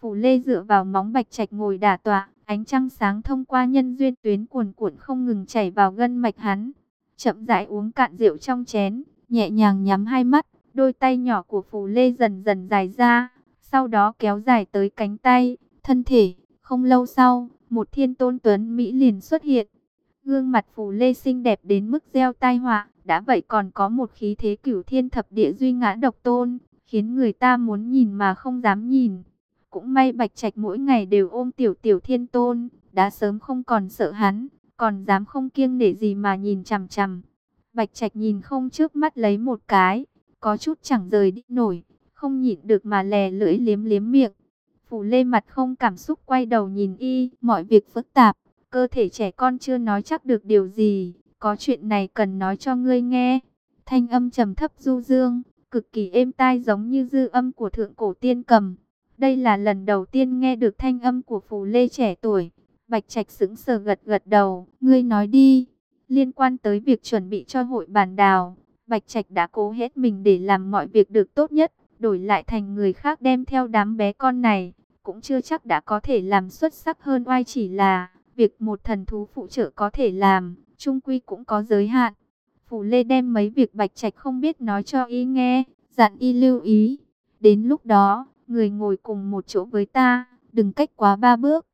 Phủ Lê dựa vào móng bạch trạch ngồi đả tọa, ánh trăng sáng thông qua nhân duyên tuyến cuồn cuộn không ngừng chảy vào gân mạch hắn. Chậm rãi uống cạn rượu trong chén, nhẹ nhàng nhắm hai mắt, đôi tay nhỏ của Phủ Lê dần dần dài ra, sau đó kéo dài tới cánh tay, thân thể. Không lâu sau, một thiên tôn tuấn Mỹ liền xuất hiện. Gương mặt Phủ Lê xinh đẹp đến mức gieo tai họa, đã vậy còn có một khí thế cửu thiên thập địa duy ngã độc tôn, khiến người ta muốn nhìn mà không dám nhìn. Cũng may Bạch Trạch mỗi ngày đều ôm tiểu tiểu thiên tôn, đã sớm không còn sợ hắn, còn dám không kiêng nể gì mà nhìn chằm chằm. Bạch Trạch nhìn không trước mắt lấy một cái, có chút chẳng rời đi nổi, không nhịn được mà lè lưỡi liếm liếm miệng. Phù Lê mặt không cảm xúc quay đầu nhìn y, mọi việc phức tạp, cơ thể trẻ con chưa nói chắc được điều gì, có chuyện này cần nói cho ngươi nghe. Thanh âm trầm thấp du dương, cực kỳ êm tai giống như dư âm của thượng cổ tiên cầm. Đây là lần đầu tiên nghe được thanh âm của Phù Lê trẻ tuổi. Bạch Trạch sững sờ gật gật đầu, ngươi nói đi. Liên quan tới việc chuẩn bị cho hội bàn đào, Bạch Trạch đã cố hết mình để làm mọi việc được tốt nhất, đổi lại thành người khác đem theo đám bé con này, cũng chưa chắc đã có thể làm xuất sắc hơn oai chỉ là việc một thần thú phụ trợ có thể làm, trung quy cũng có giới hạn. Phủ Lê đem mấy việc Bạch Trạch không biết nói cho y nghe, dặn y lưu ý. Đến lúc đó, người ngồi cùng một chỗ với ta, đừng cách quá ba bước.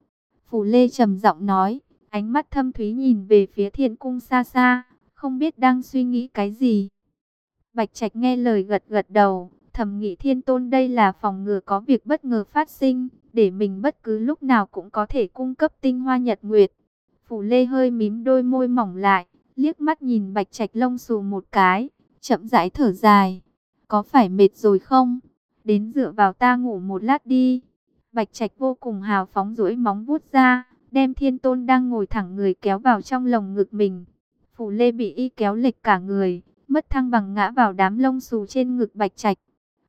Phủ Lê trầm giọng nói, ánh mắt thâm thúy nhìn về phía thiên cung xa xa, không biết đang suy nghĩ cái gì. Bạch Trạch nghe lời gật gật đầu, thầm nghĩ thiên tôn đây là phòng ngừa có việc bất ngờ phát sinh, để mình bất cứ lúc nào cũng có thể cung cấp tinh hoa nhật nguyệt. Phủ Lê hơi mím đôi môi mỏng lại, liếc mắt nhìn Bạch Trạch lông xù một cái, chậm rãi thở dài. Có phải mệt rồi không? Đến dựa vào ta ngủ một lát đi. Bạch Trạch vô cùng hào phóng duỗi móng vuốt ra, đem Thiên Tôn đang ngồi thẳng người kéo vào trong lồng ngực mình. Phù Lê bị y kéo lệch cả người, mất thăng bằng ngã vào đám lông xù trên ngực Bạch Trạch.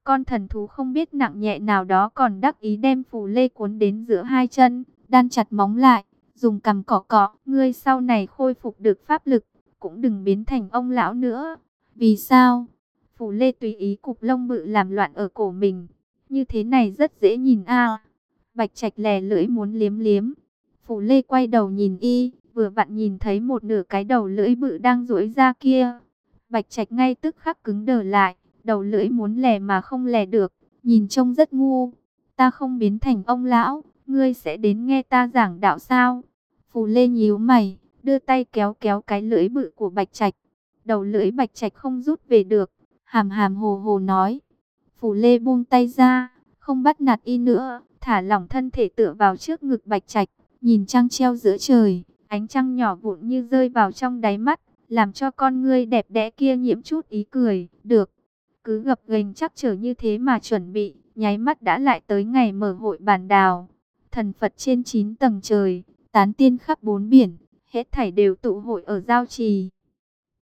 Con thần thú không biết nặng nhẹ nào đó còn đắc ý đem Phù Lê cuốn đến giữa hai chân, đan chặt móng lại, dùng cằm cọ cọ, ngươi sau này khôi phục được pháp lực, cũng đừng biến thành ông lão nữa. Vì sao? Phù Lê tùy ý cục lông bự làm loạn ở cổ mình. Như thế này rất dễ nhìn a. Bạch Trạch lè lưỡi muốn liếm liếm. Phù Lê quay đầu nhìn y, vừa vặn nhìn thấy một nửa cái đầu lưỡi bự đang duỗi ra kia. Bạch Trạch ngay tức khắc cứng đờ lại, đầu lưỡi muốn lè mà không lè được, nhìn trông rất ngu. Ta không biến thành ông lão, ngươi sẽ đến nghe ta giảng đạo sao? Phù Lê nhíu mày, đưa tay kéo kéo cái lưỡi bự của Bạch Trạch. Đầu lưỡi Bạch Trạch không rút về được, hàm hàm hồ hồ nói. Phù Lê buông tay ra, không bắt nạt y nữa, thả lỏng thân thể tựa vào trước ngực Bạch Trạch, nhìn trăng treo giữa trời, ánh trăng nhỏ vụn như rơi vào trong đáy mắt, làm cho con ngươi đẹp đẽ kia nhiễm chút ý cười. Được, cứ gập ghềnh chắc trở như thế mà chuẩn bị, nháy mắt đã lại tới ngày mở hội bàn đào. Thần Phật trên 9 tầng trời, tán tiên khắp bốn biển, hết thảy đều tụ hội ở giao trì.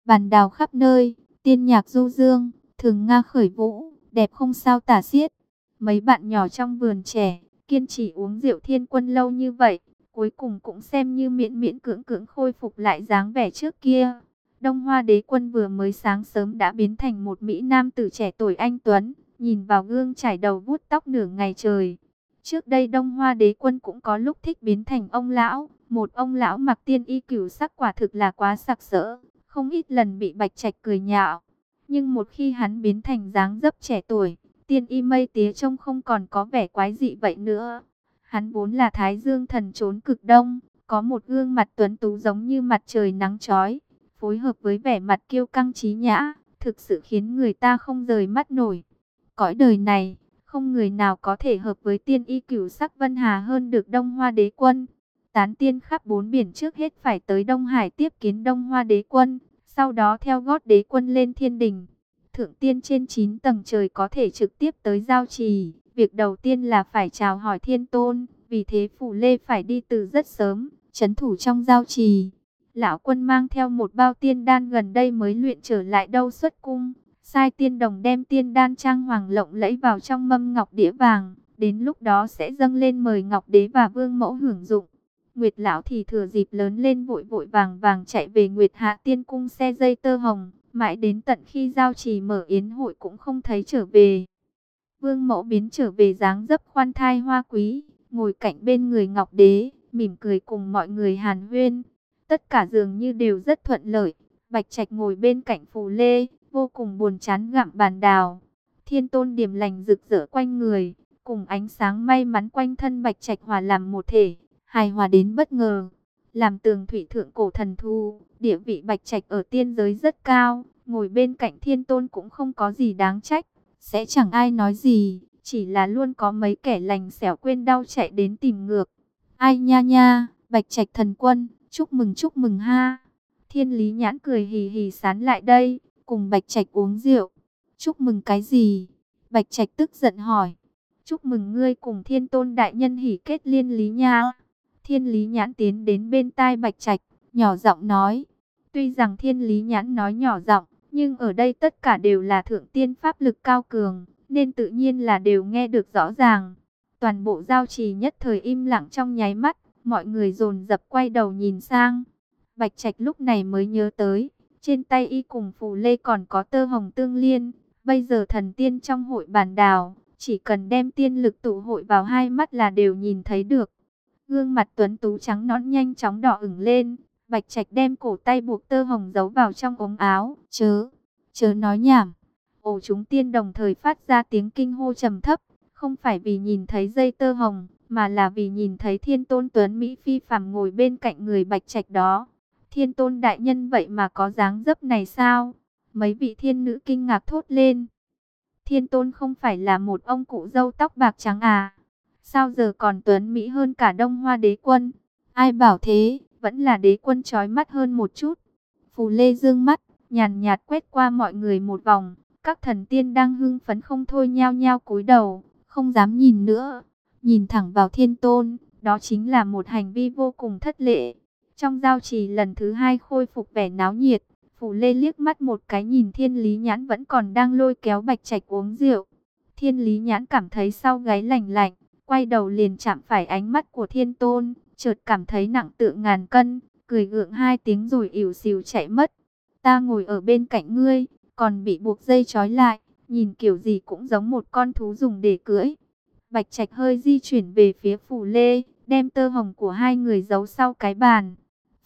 Bàn đào khắp nơi, tiên nhạc du dương, thường nga khởi vũ, đẹp không sao tả xiết. Mấy bạn nhỏ trong vườn trẻ, kiên trì uống rượu thiên quân lâu như vậy, cuối cùng cũng xem như miễn miễn cưỡng cưỡng khôi phục lại dáng vẻ trước kia. Đông Hoa đế quân vừa mới sáng sớm đã biến thành một Mỹ Nam tử trẻ tuổi anh Tuấn, nhìn vào gương trải đầu vuốt tóc nửa ngày trời. Trước đây Đông Hoa đế quân cũng có lúc thích biến thành ông lão, một ông lão mặc tiên y cửu sắc quả thực là quá sặc sỡ, không ít lần bị bạch trạch cười nhạo. Nhưng một khi hắn biến thành dáng dấp trẻ tuổi, tiên y mây tía trông không còn có vẻ quái dị vậy nữa. Hắn vốn là thái dương thần trốn cực đông, có một gương mặt tuấn tú giống như mặt trời nắng chói, phối hợp với vẻ mặt kiêu căng trí nhã, thực sự khiến người ta không rời mắt nổi. Cõi đời này, không người nào có thể hợp với tiên y cửu sắc Vân Hà hơn được Đông Hoa Đế Quân. Tán tiên khắp bốn biển trước hết phải tới Đông Hải tiếp kiến Đông Hoa Đế Quân, sau đó theo gót Đế Quân lên thiên đình. Thượng tiên trên 9 tầng trời có thể trực tiếp tới giao trì. Việc đầu tiên là phải chào hỏi thiên tôn, vì thế Phủ Lê phải đi từ rất sớm, chấn thủ trong giao trì. Lão quân mang theo một bao tiên đan gần đây mới luyện trở lại đâu xuất cung. Sai tiên đồng đem tiên đan trang hoàng lộng lẫy vào trong mâm ngọc đĩa vàng. Đến lúc đó sẽ dâng lên mời ngọc đế và vương mẫu hưởng dụng. Nguyệt lão thì thừa dịp lớn lên vội vội vàng vàng chạy về Nguyệt Hạ Tiên cung xe dây tơ hồng, mãi đến tận khi giao trì mở yến hội cũng không thấy trở về. Vương mẫu biến trở về dáng dấp khoan thai hoa quý, ngồi cạnh bên người Ngọc Đế, mỉm cười cùng mọi người hàn huyên. Tất cả dường như đều rất thuận lợi. Bạch Trạch ngồi bên cạnh Phù Lê, vô cùng buồn chán gặm bàn đào. Thiên tôn điểm lành rực rỡ quanh người, cùng ánh sáng may mắn quanh thân Bạch Trạch hòa làm một thể, hài hòa đến bất ngờ. Làm tường thủy thượng cổ thần thu, địa vị Bạch Trạch ở tiên giới rất cao, ngồi bên cạnh thiên tôn cũng không có gì đáng trách, sẽ chẳng ai nói gì, chỉ là luôn có mấy kẻ lành xẻo quên đau chạy đến tìm ngược. Ai nha nha, Bạch Trạch thần quân, chúc mừng chúc mừng ha. Thiên Lý Nhãn cười hì hì sán lại đây, cùng Bạch Trạch uống rượu. Chúc mừng cái gì? Bạch Trạch tức giận hỏi. Chúc mừng ngươi cùng Thiên Tôn đại nhân hỉ kết liên lý nha. Thiên Lý Nhãn tiến đến bên tai Bạch Trạch, nhỏ giọng nói. Tuy rằng Thiên Lý Nhãn nói nhỏ giọng, nhưng ở đây tất cả đều là thượng tiên pháp lực cao cường, nên tự nhiên là đều nghe được rõ ràng. Toàn bộ giao trì nhất thời im lặng trong nháy mắt, mọi người dồn dập quay đầu nhìn sang. Bạch Trạch lúc này mới nhớ tới, trên tay y cùng phù lê còn có tơ hồng tương liên, bây giờ thần tiên trong hội bàn đào, chỉ cần đem tiên lực tụ hội vào hai mắt là đều nhìn thấy được. Gương mặt tuấn tú trắng nõn nhanh chóng đỏ ửng lên, Bạch Trạch đem cổ tay buộc tơ hồng giấu vào trong ống áo, chớ, chớ nói nhảm. Ổ chúng tiên đồng thời phát ra tiếng kinh hô trầm thấp, không phải vì nhìn thấy dây tơ hồng, mà là vì nhìn thấy thiên tôn tuấn Mỹ phi phàm ngồi bên cạnh người Bạch Trạch đó. Thiên tôn đại nhân vậy mà có dáng dấp này sao? Mấy vị thiên nữ kinh ngạc thốt lên. Thiên tôn không phải là một ông cụ dâu tóc bạc trắng à? Sao giờ còn tuấn Mỹ hơn cả đông hoa đế quân? Ai bảo thế, vẫn là đế quân trói mắt hơn một chút. Phù Lê dương mắt, nhàn nhạt quét qua mọi người một vòng. Các thần tiên đang hưng phấn không thôi nhao nhao cúi đầu, không dám nhìn nữa. Nhìn thẳng vào thiên tôn, đó chính là một hành vi vô cùng thất lệ. Trong giao trì lần thứ hai khôi phục vẻ náo nhiệt, Phù Lê liếc mắt một cái nhìn Thiên Lý Nhãn vẫn còn đang lôi kéo Bạch Trạch uống rượu. Thiên Lý Nhãn cảm thấy sau gáy lạnh lạnh, quay đầu liền chạm phải ánh mắt của Thiên Tôn, chợt cảm thấy nặng tự ngàn cân, cười gượng hai tiếng rồi ỉu xìu chạy mất. Ta ngồi ở bên cạnh ngươi, còn bị buộc dây trói lại, nhìn kiểu gì cũng giống một con thú dùng để cưỡi. Bạch Trạch hơi di chuyển về phía phù Lê, đem tơ hồng của hai người giấu sau cái bàn.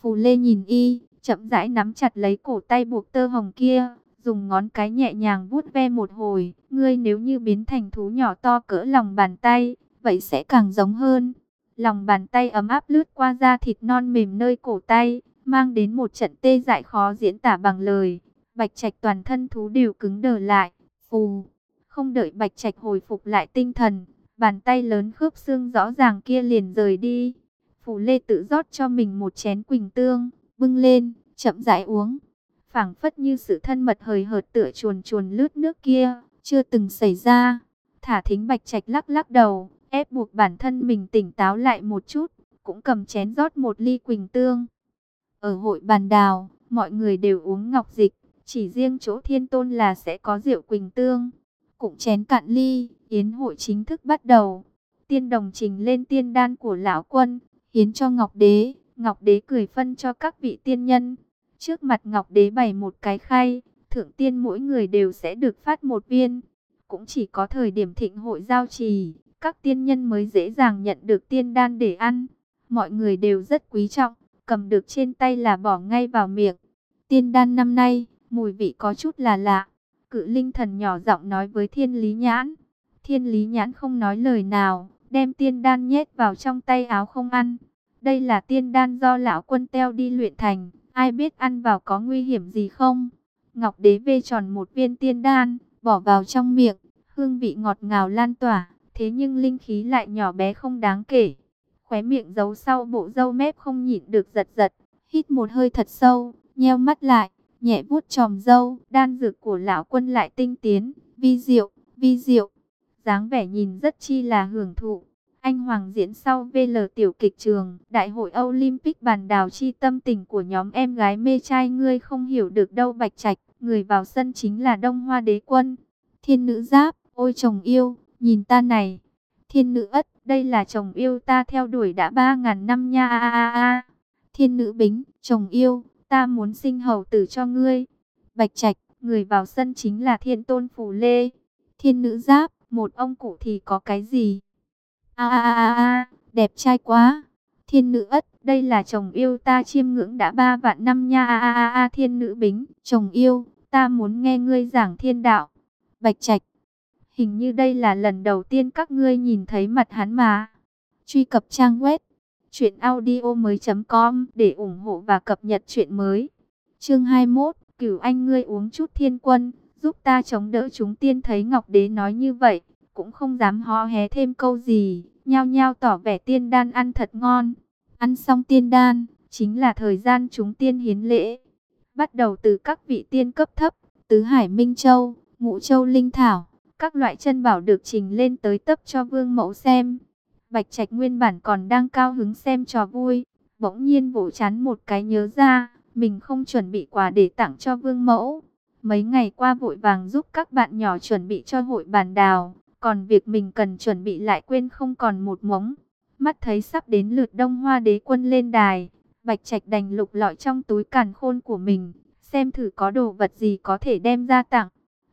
Phù Lê nhìn y, chậm rãi nắm chặt lấy cổ tay buộc tơ hồng kia, dùng ngón cái nhẹ nhàng vuốt ve một hồi. Ngươi nếu như biến thành thú nhỏ to cỡ lòng bàn tay, vậy sẽ càng giống hơn. Lòng bàn tay ấm áp lướt qua da thịt non mềm nơi cổ tay, mang đến một trận tê dại khó diễn tả bằng lời. Bạch Trạch toàn thân thú đều cứng đờ lại, phù. Không đợi Bạch Trạch hồi phục lại tinh thần, bàn tay lớn khớp xương rõ ràng kia liền rời đi. phù Lê tự rót cho mình một chén quỳnh tương, bưng lên, chậm rãi uống. phảng phất như sự thân mật hời hợt tựa chuồn chuồn lướt nước kia, chưa từng xảy ra. Thả thính bạch trạch lắc lắc đầu, ép buộc bản thân mình tỉnh táo lại một chút, cũng cầm chén rót một ly quỳnh tương. Ở hội bàn đào, mọi người đều uống ngọc dịch, chỉ riêng chỗ thiên tôn là sẽ có rượu quỳnh tương. Cũng chén cạn ly, yến hội chính thức bắt đầu. Tiên đồng trình lên tiên đan của lão quân, hiến cho Ngọc Đế. Ngọc Đế cười phân cho các vị tiên nhân. Trước mặt Ngọc Đế bày một cái khay, thượng tiên mỗi người đều sẽ được phát một viên. Cũng chỉ có thời điểm thịnh hội giao trì, các tiên nhân mới dễ dàng nhận được tiên đan để ăn. Mọi người đều rất quý trọng, cầm được trên tay là bỏ ngay vào miệng. Tiên đan năm nay, mùi vị có chút là lạ. Cự linh thần nhỏ giọng nói với thiên lý nhãn. Thiên lý nhãn không nói lời nào, đem tiên đan nhét vào trong tay áo không ăn. Đây là tiên đan do lão quân teo đi luyện thành, ai biết ăn vào có nguy hiểm gì không? Ngọc đế vê tròn một viên tiên đan, bỏ vào trong miệng, hương vị ngọt ngào lan tỏa, thế nhưng linh khí lại nhỏ bé không đáng kể. Khóe miệng giấu sau bộ râu mép không nhịn được giật giật, hít một hơi thật sâu, nheo mắt lại, nhẹ vuốt tròm râu, đan dược của lão quân lại tinh tiến, vi diệu, vi diệu dáng vẻ nhìn rất chi là hưởng thụ. Anh Hoàng diễn sau VL tiểu kịch trường, Đại hội Olympic bàn đào chi tâm tình của nhóm em gái mê trai ngươi không hiểu được đâu bạch trạch, người vào sân chính là Đông Hoa Đế Quân. Thiên nữ giáp, ôi chồng yêu, nhìn ta này. Thiên nữ ất, đây là chồng yêu ta theo đuổi đã ba ngàn năm nha a a a. Thiên nữ bính, chồng yêu, ta muốn sinh hầu tử cho ngươi. Bạch trạch, người vào sân chính là thiên tôn phủ lê. Thiên nữ giáp, một ông cụ thì có cái gì? A a a a, đẹp trai quá. Thiên nữ ất, đây là chồng yêu ta chiêm ngưỡng đã ba vạn năm nha a a a thiên nữ bính, chồng yêu, ta muốn nghe ngươi giảng thiên đạo. Bạch Trạch, hình như đây là lần đầu tiên các ngươi nhìn thấy mặt hắn mà. Truy cập trang web truyệnaudiomoi.com để ủng hộ và cập nhật truyện mới. Chương 21, Cửu anh ngươi uống chút thiên quân, giúp ta chống đỡ chúng tiên thấy Ngọc Đế nói như vậy, cũng không dám hó hé thêm câu gì, nhao nhao tỏ vẻ tiên đan ăn thật ngon. Ăn xong tiên đan, chính là thời gian chúng tiên hiến lễ. Bắt đầu từ các vị tiên cấp thấp, Tứ Hải Minh Châu, Ngũ Châu Linh Thảo, các loại chân bảo được trình lên tới tấp cho vương mẫu xem. Bạch Trạch nguyên bản còn đang cao hứng xem trò vui, bỗng nhiên vỗ chán một cái nhớ ra, mình không chuẩn bị quà để tặng cho vương mẫu. Mấy ngày qua vội vàng giúp các bạn nhỏ chuẩn bị cho hội bàn đào, còn việc mình cần chuẩn bị lại quên không còn một mống. Mắt thấy sắp đến lượt đông hoa đế quân lên đài, Bạch Trạch đành lục lọi trong túi càn khôn của mình, xem thử có đồ vật gì có thể đem ra tặng.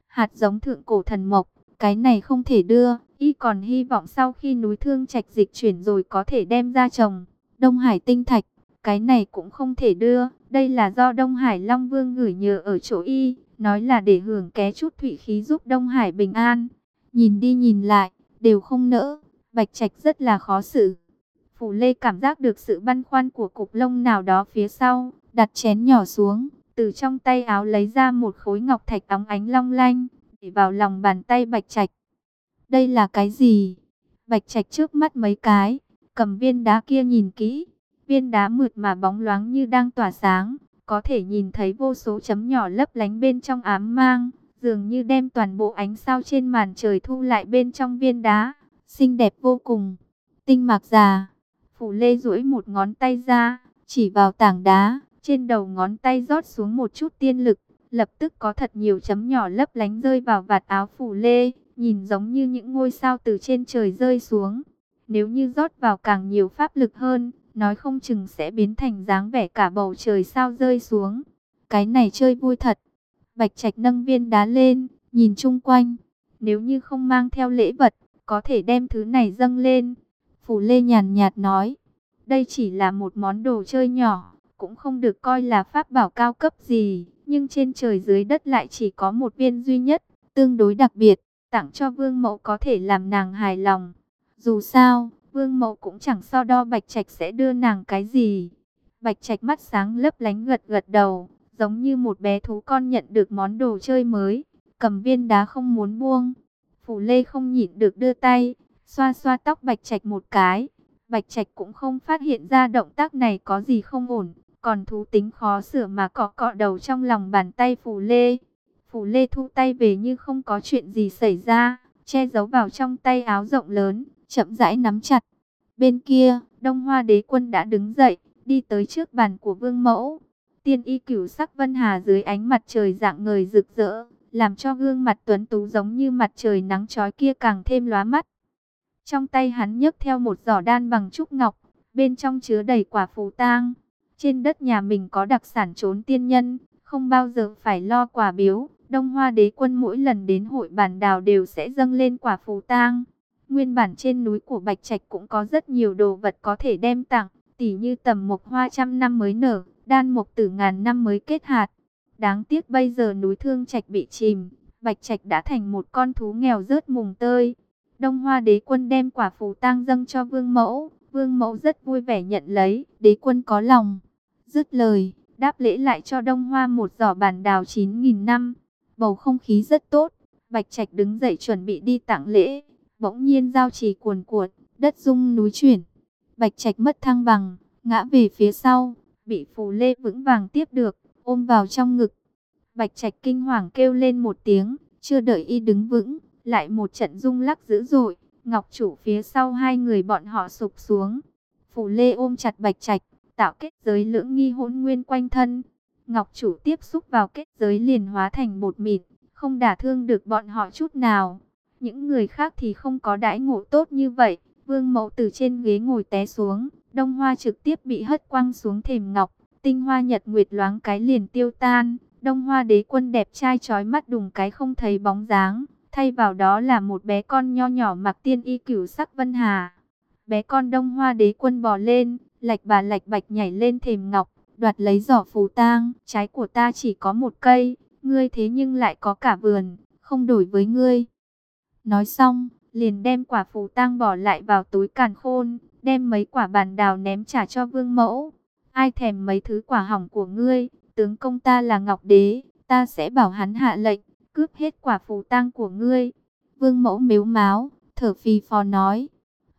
Hạt giống thượng cổ thần mộc, cái này không thể đưa, y còn hy vọng sau khi núi thương trạch dịch chuyển rồi có thể đem ra trồng. Đông Hải tinh thạch, cái này cũng không thể đưa, đây là do Đông Hải Long Vương gửi nhờ ở chỗ y, nói là để hưởng ké chút thủy khí giúp Đông Hải bình an. Nhìn đi nhìn lại, đều không nỡ, Bạch Trạch rất là khó xử. Phủ Lê cảm giác được sự băn khoăn của cục lông nào đó phía sau, đặt chén nhỏ xuống, từ trong tay áo lấy ra một khối ngọc thạch óng ánh long lanh, vào lòng bàn tay Bạch Trạch. Đây là cái gì? Bạch Trạch trước mắt mấy cái, cầm viên đá kia nhìn kỹ, viên đá mượt mà bóng loáng như đang tỏa sáng, có thể nhìn thấy vô số chấm nhỏ lấp lánh bên trong ám mang, dường như đem toàn bộ ánh sao trên màn trời thu lại bên trong viên đá, xinh đẹp vô cùng. Tinh mạc già, phủ lê duỗi một ngón tay ra, chỉ vào tảng đá, trên đầu ngón tay rót xuống một chút tiên lực, lập tức có thật nhiều chấm nhỏ lấp lánh rơi vào vạt áo phủ lê, nhìn giống như những ngôi sao từ trên trời rơi xuống. Nếu như rót vào càng nhiều pháp lực hơn, nói không chừng sẽ biến thành dáng vẻ cả bầu trời sao rơi xuống. Cái này chơi vui thật. Bạch Trạch nâng viên đá lên, nhìn chung quanh. Nếu như không mang theo lễ vật, có thể đem thứ này dâng lên. Phủ Lê nhàn nhạt nói, đây chỉ là một món đồ chơi nhỏ, cũng không được coi là pháp bảo cao cấp gì. Nhưng trên trời dưới đất lại chỉ có một viên duy nhất, tương đối đặc biệt, tặng cho vương mẫu có thể làm nàng hài lòng. Dù sao, Vương Mậu cũng chẳng so đo Bạch Trạch sẽ đưa nàng cái gì. Bạch Trạch mắt sáng lấp lánh gật gật đầu, giống như một bé thú con nhận được món đồ chơi mới, cầm viên đá không muốn buông. Phủ Lê không nhịn được đưa tay, xoa xoa tóc Bạch Trạch một cái. Bạch Trạch cũng không phát hiện ra động tác này có gì không ổn, còn thú tính khó sửa mà cọ cọ đầu trong lòng bàn tay phù Lê. phù Lê thu tay về như không có chuyện gì xảy ra, che giấu vào trong tay áo rộng lớn, chậm rãi nắm chặt. Bên kia, Đông Hoa đế quân đã đứng dậy, đi tới trước bàn của vương mẫu. Tiên y cửu sắc vân hà dưới ánh mặt trời dạng người rực rỡ, làm cho gương mặt tuấn tú giống như mặt trời nắng chói kia càng thêm lóa mắt. Trong tay hắn nhấc theo một giỏ đan bằng trúc ngọc, bên trong chứa đầy quả phù tang. Trên đất nhà mình có đặc sản trốn tiên nhân, không bao giờ phải lo quả biếu. Đông Hoa đế quân mỗi lần đến hội bản đào đều sẽ dâng lên quả phù tang. Nguyên bản trên núi của Bạch Trạch cũng có rất nhiều đồ vật có thể đem tặng, tỉ như tầm mộc hoa trăm năm mới nở, đan mộc tử ngàn năm mới kết hạt. Đáng tiếc bây giờ núi Thương Trạch bị chìm, Bạch Trạch đã thành một con thú nghèo rớt mùng tơi. Đông Hoa đế quân đem quả phù tang dâng cho Vương Mẫu, Vương Mẫu rất vui vẻ nhận lấy, đế quân có lòng. Dứt lời, đáp lễ lại cho Đông Hoa một giỏ bản đào 9.000 năm. Bầu không khí rất tốt, Bạch Trạch đứng dậy chuẩn bị đi tặng lễ. Bỗng nhiên giao trì cuồn cuộn, đất rung núi chuyển. Bạch Trạch mất thăng bằng, ngã về phía sau, bị Phù Lê vững vàng tiếp được, ôm vào trong ngực. Bạch Trạch kinh hoàng kêu lên một tiếng, chưa đợi y đứng vững, lại một trận rung lắc dữ dội, Ngọc chủ phía sau hai người bọn họ sụp xuống. Phù Lê ôm chặt Bạch Trạch, tạo kết giới lưỡng nghi hỗn nguyên quanh thân. Ngọc chủ tiếp xúc vào kết giới liền hóa thành bột mịn, không đả thương được bọn họ chút nào. Những người khác thì không có đãi ngộ tốt như vậy. Vương mẫu từ trên ghế ngồi té xuống, đông hoa trực tiếp bị hất quăng xuống thềm ngọc. Tinh hoa nhật nguyệt loáng cái liền tiêu tan. Đông hoa đế quân đẹp trai trói mắt đùng cái không thấy bóng dáng. thay vào đó là một bé con nho nhỏ mặc tiên y cửu sắc vân hà. Bé con đông hoa đế quân bò lên, lạch bà lạch bạch nhảy lên thềm ngọc, đoạt lấy giỏ phù tang, trái của ta chỉ có một cây, ngươi thế nhưng lại có cả vườn, không đổi với ngươi. Nói xong, liền đem quả phù tang bỏ lại vào túi càn khôn, đem mấy quả bàn đào ném trả cho vương mẫu. Ai thèm mấy thứ quả hỏng của ngươi, tướng công ta là Ngọc Đế, ta sẽ bảo hắn hạ lệnh, cướp hết quả phù tang của ngươi. Vương mẫu mếu máo, thở phì phò nói,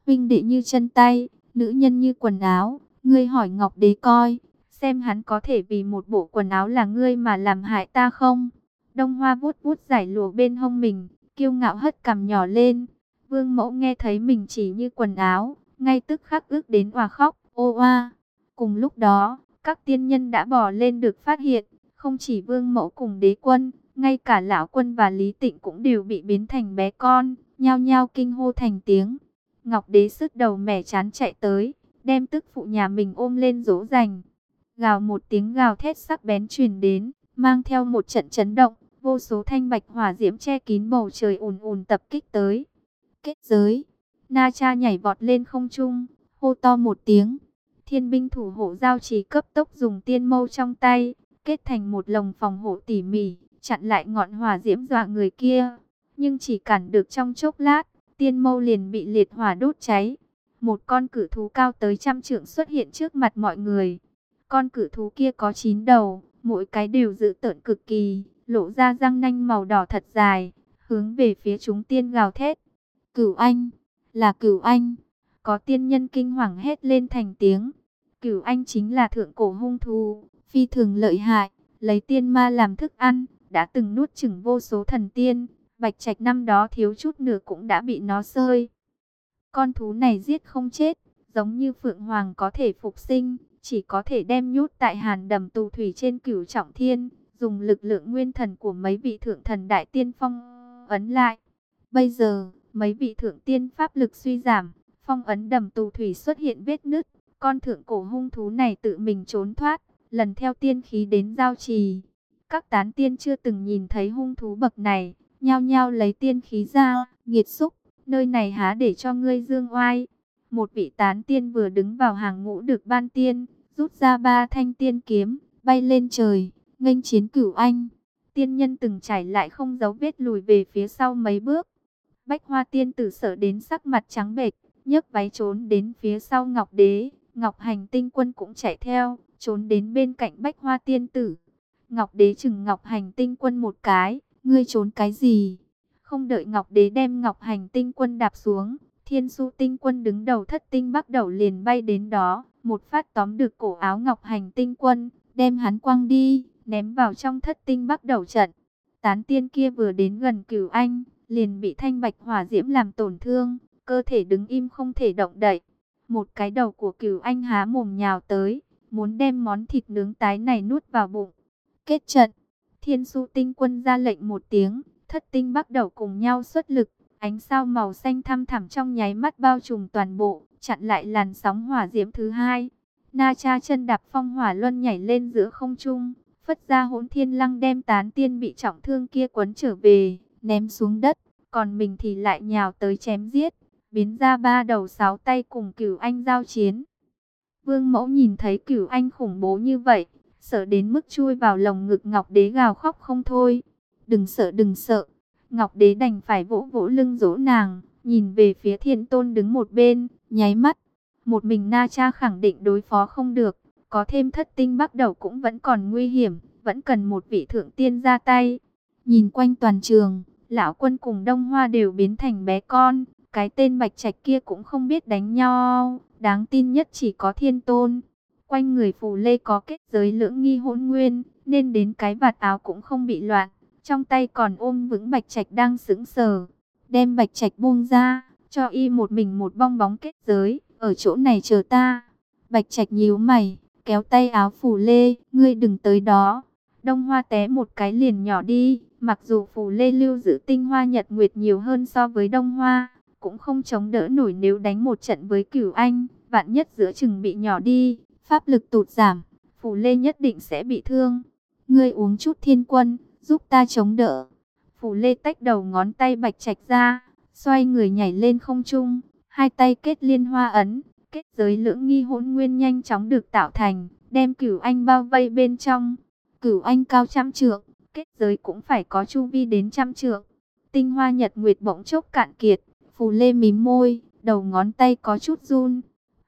huynh đệ như chân tay, nữ nhân như quần áo, ngươi hỏi Ngọc Đế coi, xem hắn có thể vì một bộ quần áo là ngươi mà làm hại ta không? Đông Hoa vuốt vuốt giải lụa bên hông mình, kiêu ngạo hất cằm nhỏ lên. Vương mẫu nghe thấy mình chỉ như quần áo, ngay tức khắc ước đến hòa khóc, ô oa. Cùng lúc đó, các tiên nhân đã bỏ lên được phát hiện, không chỉ vương mẫu cùng đế quân, ngay cả lão quân và lý tịnh cũng đều bị biến thành bé con, nhao nhao kinh hô thành tiếng. Ngọc đế sứt đầu mẻ chán chạy tới, đem tức phụ nhà mình ôm lên dỗ dành. Gào một tiếng gào thét sắc bén truyền đến, mang theo một trận chấn động, vô số thanh bạch hỏa diễm che kín bầu trời ùn ùn tập kích tới. Kết giới, Na Cha nhảy vọt lên không trung, hô to một tiếng. Thiên binh thủ hộ giao trì cấp tốc dùng tiên mâu trong tay, kết thành một lồng phòng hộ tỉ mỉ, chặn lại ngọn hỏa diễm dọa người kia. Nhưng chỉ cản được trong chốc lát, tiên mâu liền bị liệt hỏa đốt cháy. Một con cử thú cao tới trăm trượng xuất hiện trước mặt mọi người. Con cử thú kia có chín đầu, mỗi cái đều dự tợn cực kỳ, lộ ra răng nanh màu đỏ thật dài, hướng về phía chúng tiên gào thét. Cửu anh, là cửu anh. Có tiên nhân kinh hoàng hét lên thành tiếng. Cửu anh chính là thượng cổ hung thú, phi thường lợi hại, lấy tiên ma làm thức ăn, đã từng nuốt chửng vô số thần tiên. Bạch Trạch năm đó thiếu chút nữa cũng đã bị nó sơi. Con thú này giết không chết, giống như Phượng Hoàng có thể phục sinh, chỉ có thể đem nhút tại hàn đầm tù thủy trên cửu trọng thiên, dùng lực lượng nguyên thần của mấy vị thượng thần đại tiên phong ấn lại. Bây giờ, mấy vị thượng tiên pháp lực suy giảm, phong ấn đầm tù thủy xuất hiện vết nứt, con thượng cổ hung thú này tự mình trốn thoát, lần theo tiên khí đến giao trì. Các tán tiên chưa từng nhìn thấy hung thú bậc này, nhao nhao lấy tiên khí ra, nghiệt xúc, nơi này há để cho ngươi dương oai. Một vị tán tiên vừa đứng vào hàng ngũ được ban tiên, rút ra ba thanh tiên kiếm, bay lên trời, nghênh chiến cửu anh. Tiên nhân từng trải lại không giấu vết lùi về phía sau mấy bước. Bách hoa tiên tử sợ đến sắc mặt trắng bệch, nhấc váy trốn đến phía sau Ngọc Đế. Ngọc Hành tinh quân cũng chạy theo, trốn đến bên cạnh bách hoa tiên tử. Ngọc Đế chừng Ngọc Hành tinh quân một cái, ngươi trốn cái gì? Không đợi Ngọc Đế đem Ngọc Hành tinh quân đạp xuống, Thiên su tinh quân đứng đầu thất tinh bắt đầu liền bay đến đó, một phát tóm được cổ áo Ngọc Hành tinh quân, đem hắn quăng đi, ném vào trong thất tinh bắt đầu trận. Tán tiên kia vừa đến gần cửu anh, liền bị thanh bạch hỏa diễm làm tổn thương, cơ thể đứng im không thể động đậy. Một cái đầu của cửu anh há mồm nhào tới, muốn đem món thịt nướng tái này nuốt vào bụng. Kết trận, thiên su tinh quân ra lệnh một tiếng, thất tinh bắt đầu cùng nhau xuất lực, Ánh sao màu xanh thăm thẳm trong nháy mắt bao trùm toàn bộ, chặn lại làn sóng hỏa diễm thứ hai. Na cha chân đạp phong hỏa luân nhảy lên giữa không trung, phất ra hỗn thiên lăng đem tán tiên bị trọng thương kia quấn trở về, ném xuống đất, còn mình thì lại nhào tới chém giết, biến ra ba đầu sáu tay cùng cửu anh giao chiến. Vương mẫu nhìn thấy cửu anh khủng bố như vậy, sợ đến mức chui vào lồng ngực ngọc đế gào khóc không thôi. Đừng sợ đừng sợ, Ngọc Đế đành phải vỗ vỗ lưng dỗ nàng, nhìn về phía thiên tôn đứng một bên, nháy mắt. Một mình Na Cha khẳng định đối phó không được, có thêm thất tinh bắt đầu cũng vẫn còn nguy hiểm, vẫn cần một vị thượng tiên ra tay. Nhìn quanh toàn trường, lão quân cùng Đông Hoa đều biến thành bé con, cái tên Bạch Trạch kia cũng không biết đánh nhau, đáng tin nhất chỉ có thiên tôn. Quanh người phù lê có kết giới lưỡng nghi hỗn nguyên, nên đến cái vạt áo cũng không bị loạn. Trong tay còn ôm vững Bạch Trạch đang sững sờ. Đem Bạch Trạch buông ra, cho y một mình một bong bóng kết giới, ở chỗ này chờ ta. Bạch Trạch nhíu mày, kéo tay áo phù lê, ngươi đừng tới đó. Đông hoa té một cái liền nhỏ đi, mặc dù phù lê lưu giữ tinh hoa nhật nguyệt nhiều hơn so với đông hoa, cũng không chống đỡ nổi nếu đánh một trận với cửu anh, vạn nhất giữa chừng bị nhỏ đi, pháp lực tụt giảm, phủ lê nhất định sẽ bị thương. Ngươi uống chút thiên quân, giúp ta chống đỡ. Phù Lê tách đầu ngón tay Bạch Trạch ra, xoay người nhảy lên không trung, hai tay kết liên hoa ấn, kết giới lưỡng nghi hỗn nguyên nhanh chóng được tạo thành, đem Cửu Anh bao vây bên trong. Cửu Anh cao trăm trượng, kết giới cũng phải có chu vi đến trăm trượng. Tinh hoa nhật nguyệt bỗng chốc cạn kiệt, Phù Lê mím môi, đầu ngón tay có chút run.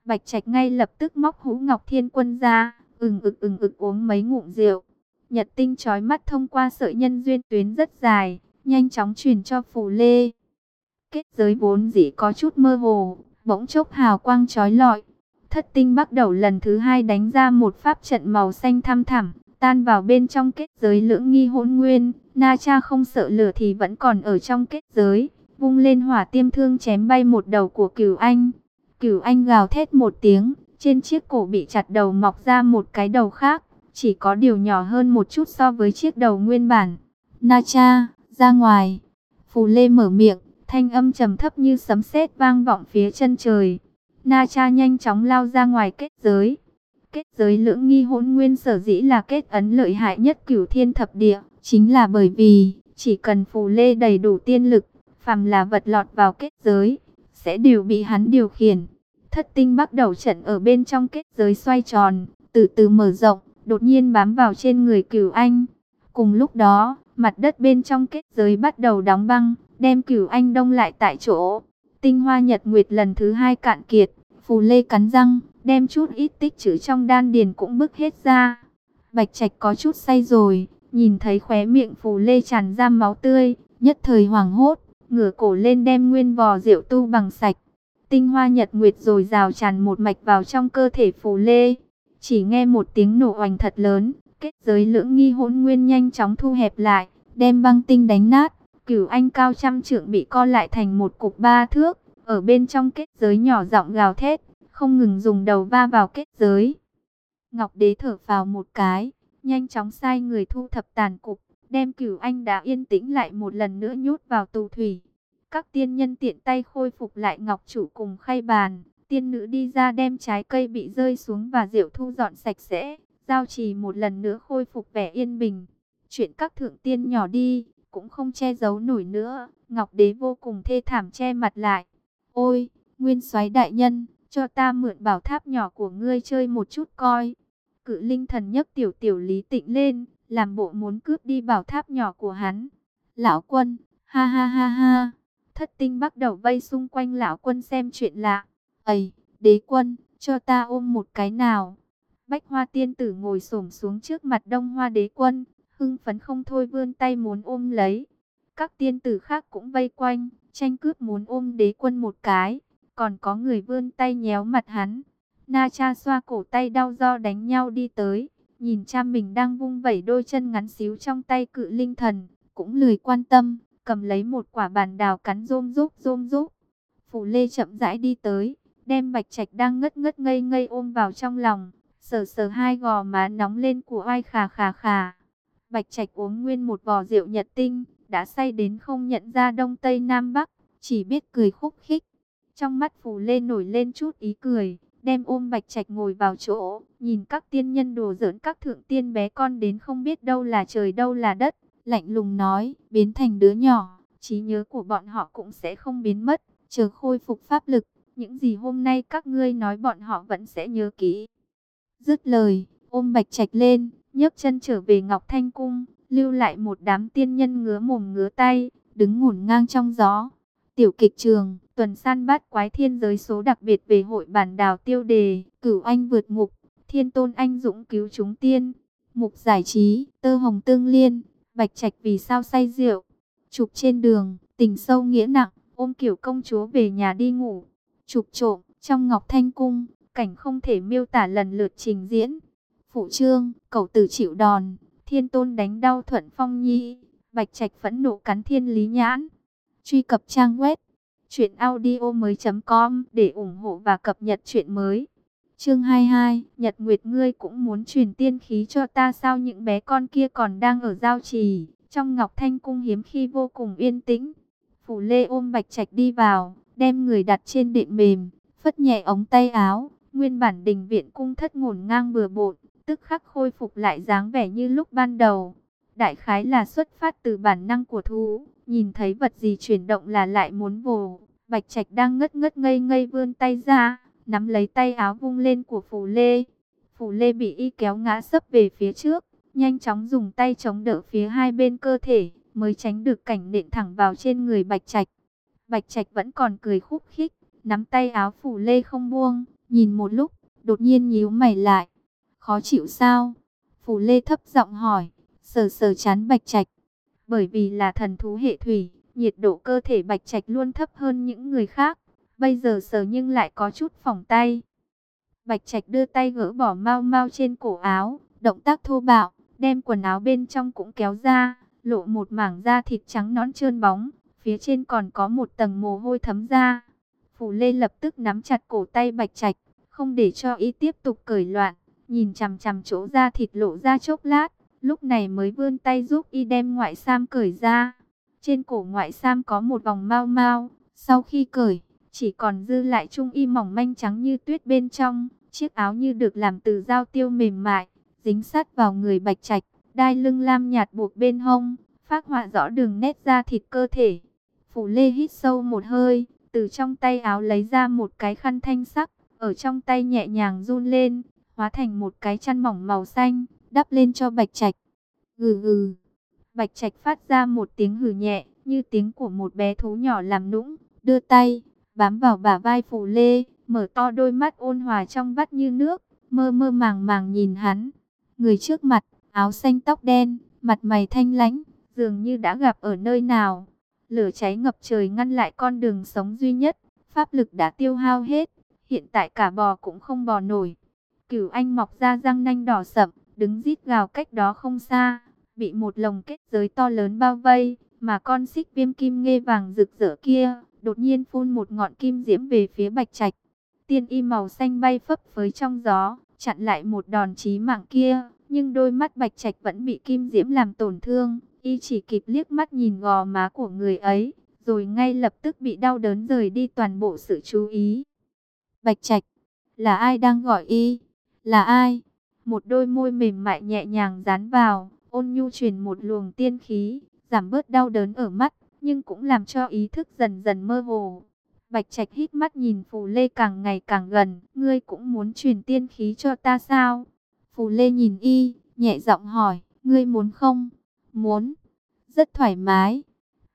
Bạch Trạch ngay lập tức móc hũ Ngọc Thiên Quân ra, ừng ực ừng ực uống mấy ngụm rượu. Nhật tinh chói mắt thông qua sợi nhân duyên tuyến rất dài, nhanh chóng truyền cho Phù Lê. Kết giới vốn dĩ có chút mơ hồ, bỗng chốc hào quang chói lọi. Thất tinh bắt đầu lần thứ hai đánh ra một pháp trận màu xanh thăm thẳm, tan vào bên trong kết giới lưỡng nghi hỗn nguyên. Na cha không sợ lửa thì vẫn còn ở trong kết giới, vung lên hỏa tiêm thương chém bay một đầu của cửu anh. Cửu anh gào thét một tiếng, trên chiếc cổ bị chặt đầu mọc ra một cái đầu khác, chỉ có điều nhỏ hơn một chút so với chiếc đầu nguyên bản. Na cha, ra ngoài. Phù Lê mở miệng, thanh âm trầm thấp như sấm sét vang vọng phía chân trời. Na cha nhanh chóng lao ra ngoài kết giới. Kết giới lưỡng nghi hỗn nguyên sở dĩ là kết ấn lợi hại nhất cửu thiên thập địa, chính là bởi vì chỉ cần Phù Lê đầy đủ tiên lực, phàm là vật lọt vào kết giới, sẽ đều bị hắn điều khiển. Thất tinh bắt đầu trận ở bên trong kết giới xoay tròn, từ từ mở rộng, đột nhiên bám vào trên người cửu anh. Cùng lúc đó, mặt đất bên trong kết giới bắt đầu đóng băng, đem cửu anh đông lại tại chỗ. Tinh hoa nhật nguyệt lần thứ hai cạn kiệt, phù lê cắn răng, đem chút ít tích trữ trong đan điền cũng bức hết ra. Bạch Trạch có chút say rồi, nhìn thấy khóe miệng phù lê tràn ra máu tươi, nhất thời hoảng hốt, ngửa cổ lên đem nguyên vò rượu tu bằng sạch. Tinh hoa nhật nguyệt rồi rào tràn một mạch vào trong cơ thể phù lê. Chỉ nghe một tiếng nổ oành thật lớn, kết giới lưỡng nghi hỗn nguyên nhanh chóng thu hẹp lại, đem băng tinh đánh nát. Cửu anh cao trăm trượng bị co lại thành một cục ba thước, ở bên trong kết giới nhỏ giọng gào thét, không ngừng dùng đầu va vào kết giới. Ngọc đế thở vào một cái, nhanh chóng sai người thu thập tàn cục, đem cửu anh đã yên tĩnh lại một lần nữa nhốt vào tù thủy. Các tiên nhân tiện tay khôi phục lại ngọc chủ cùng khay bàn, tiên nữ đi ra đem trái cây bị rơi xuống và rượu thu dọn sạch sẽ, giao trì một lần nữa khôi phục vẻ yên bình. Chuyện các thượng tiên nhỏ đi, cũng không che giấu nổi nữa, ngọc đế vô cùng thê thảm che mặt lại. Ôi, nguyên soái đại nhân, cho ta mượn bảo tháp nhỏ của ngươi chơi một chút coi. Cự linh thần nhấc tiểu tiểu lý tịnh lên, làm bộ muốn cướp đi bảo tháp nhỏ của hắn. Lão quân, ha ha ha ha, thất tinh bắt đầu vây xung quanh lão quân xem chuyện lạ. Ấy, đế quân, cho ta ôm một cái nào. Bách hoa tiên tử ngồi xổm xuống trước mặt đông hoa đế quân, hưng phấn không thôi vươn tay muốn ôm lấy. Các tiên tử khác cũng vây quanh, tranh cướp muốn ôm đế quân một cái, còn có người vươn tay nhéo mặt hắn. Na cha xoa cổ tay đau do đánh nhau đi tới, nhìn cha mình đang vung vẩy đôi chân ngắn xíu trong tay cự linh thần, cũng lười quan tâm, cầm lấy một quả bàn đào cắn rôm rúp rôm rúp. Phủ Lê chậm rãi đi tới, đem Bạch Trạch đang ngất ngất ngây ngây ôm vào trong lòng, sờ sờ hai gò má nóng lên của ai khà khà khà. Bạch Trạch uống nguyên một vò rượu nhật tinh, đã say đến không nhận ra đông tây nam bắc, chỉ biết cười khúc khích. Trong mắt phù Lê nổi lên chút ý cười, đem ôm Bạch Trạch ngồi vào chỗ, nhìn các tiên nhân đồ giỡn các thượng tiên bé con đến không biết đâu là trời đâu là đất, lạnh lùng nói, biến thành đứa nhỏ, trí nhớ của bọn họ cũng sẽ không biến mất, chờ khôi phục pháp lực, những gì hôm nay các ngươi nói bọn họ vẫn sẽ nhớ kỹ. Dứt lời, ôm Bạch Trạch lên, nhấc chân trở về Ngọc Thanh Cung, lưu lại một đám tiên nhân ngứa mồm ngứa tay, đứng ngổn ngang trong gió. Tiểu kịch trường, tuần san bát quái thiên giới số đặc biệt về hội bản đào tiêu đề, cửu anh vượt ngục, thiên tôn anh dũng cứu chúng tiên. Mục giải trí, tơ hồng tương liên, bạch trạch vì sao say rượu. Chụp trên đường, tình sâu nghĩa nặng, ôm kiểu công chúa về nhà đi ngủ. Chụp trộm, trong ngọc thanh cung, cảnh không thể miêu tả lần lượt trình diễn. Phụ trương, cậu tử chịu đòn, thiên tôn đánh đau thuận phong nhi, bạch trạch phẫn nộ cắn thiên lý nhãn. Truy cập trang web truyệnaudiomoi.com để ủng hộ và cập nhật chuyện mới. Chương 22, Nhật Nguyệt ngươi cũng muốn truyền tiên khí cho ta sao những bé con kia còn đang ở giao trì, trong Ngọc Thanh cung hiếm khi vô cùng yên tĩnh. Phủ Lê ôm Bạch Trạch đi vào, đem người đặt trên đệm mềm, phất nhẹ ống tay áo, nguyên bản đình viện cung thất ngổn ngang bừa bộn, tức khắc khôi phục lại dáng vẻ như lúc ban đầu. đại khái là xuất phát từ bản năng của thú, nhìn thấy vật gì chuyển động là lại muốn vồ. Bạch Trạch đang ngất ngất ngây ngây vươn tay ra, nắm lấy tay áo vung lên của Phù Lê. Phù Lê bị y kéo ngã sấp về phía trước, nhanh chóng dùng tay chống đỡ phía hai bên cơ thể, mới tránh được cảnh nện thẳng vào trên người Bạch Trạch. Bạch Trạch vẫn còn cười khúc khích, nắm tay áo Phù Lê không buông, nhìn một lúc, đột nhiên nhíu mày lại. Khó chịu sao? Phù Lê thấp giọng hỏi, sờ sờ chán Bạch Trạch. Bởi vì là thần thú hệ thủy, nhiệt độ cơ thể Bạch Trạch luôn thấp hơn những người khác. Bây giờ sờ nhưng lại có chút phỏng tay. Bạch Trạch đưa tay gỡ bỏ mau mau trên cổ áo, động tác thô bạo, đem quần áo bên trong cũng kéo ra, lộ một mảng da thịt trắng nõn trơn bóng, phía trên còn có một tầng mồ hôi thấm ra. phù Lê lập tức nắm chặt cổ tay Bạch Trạch, không để cho y tiếp tục cởi loạn, nhìn chằm chằm chỗ da thịt lộ ra chốc lát, lúc này mới vươn tay giúp y đem ngoại sam cởi ra. Trên cổ ngoại sam có một vòng mau mau, sau khi cởi, chỉ còn dư lại trung y mỏng manh trắng như tuyết bên trong, chiếc áo như được làm từ dao tiêu mềm mại, dính sát vào người bạch trạch, đai lưng lam nhạt buộc bên hông, phát họa rõ đường nét da thịt cơ thể. Phủ Lê hít sâu một hơi, từ trong tay áo lấy ra một cái khăn thanh sắc, ở trong tay nhẹ nhàng run lên, hóa thành một cái chăn mỏng màu xanh, đắp lên cho Bạch Trạch. Gừ gừ. Bạch Trạch phát ra một tiếng hừ nhẹ, như tiếng của một bé thú nhỏ làm nũng, đưa tay bám vào bả vai phù Lê, mở to đôi mắt ôn hòa trong vắt như nước, mơ mơ màng màng nhìn hắn. Người trước mặt, áo xanh tóc đen, mặt mày thanh lãnh, dường như đã gặp ở nơi nào. Lửa cháy ngập trời ngăn lại con đường sống duy nhất, pháp lực đã tiêu hao hết, hiện tại cả bò cũng không bò nổi. Cửu anh mọc ra răng nanh đỏ sậm, đứng rít gào cách đó không xa, bị một lồng kết giới to lớn bao vây, mà con xích viêm kim nghe vàng rực rỡ kia, đột nhiên phun một ngọn kim diễm về phía bạch trạch. Tiên y màu xanh bay phấp phới trong gió, chặn lại một đòn chí mạng kia, nhưng đôi mắt bạch trạch vẫn bị kim diễm làm tổn thương, y chỉ kịp liếc mắt nhìn gò má của người ấy, rồi ngay lập tức bị đau đớn rời đi toàn bộ sự chú ý. Bạch trạch, là ai đang gọi y? Là ai? Một đôi môi mềm mại nhẹ nhàng dán vào, ôn nhu truyền một luồng tiên khí, giảm bớt đau đớn ở mắt, nhưng cũng làm cho ý thức dần dần mơ hồ. Bạch Trạch hít mắt nhìn Phù Lê càng ngày càng gần, ngươi cũng muốn truyền tiên khí cho ta sao? Phù Lê nhìn y, nhẹ giọng hỏi, ngươi muốn không? Muốn. Rất thoải mái.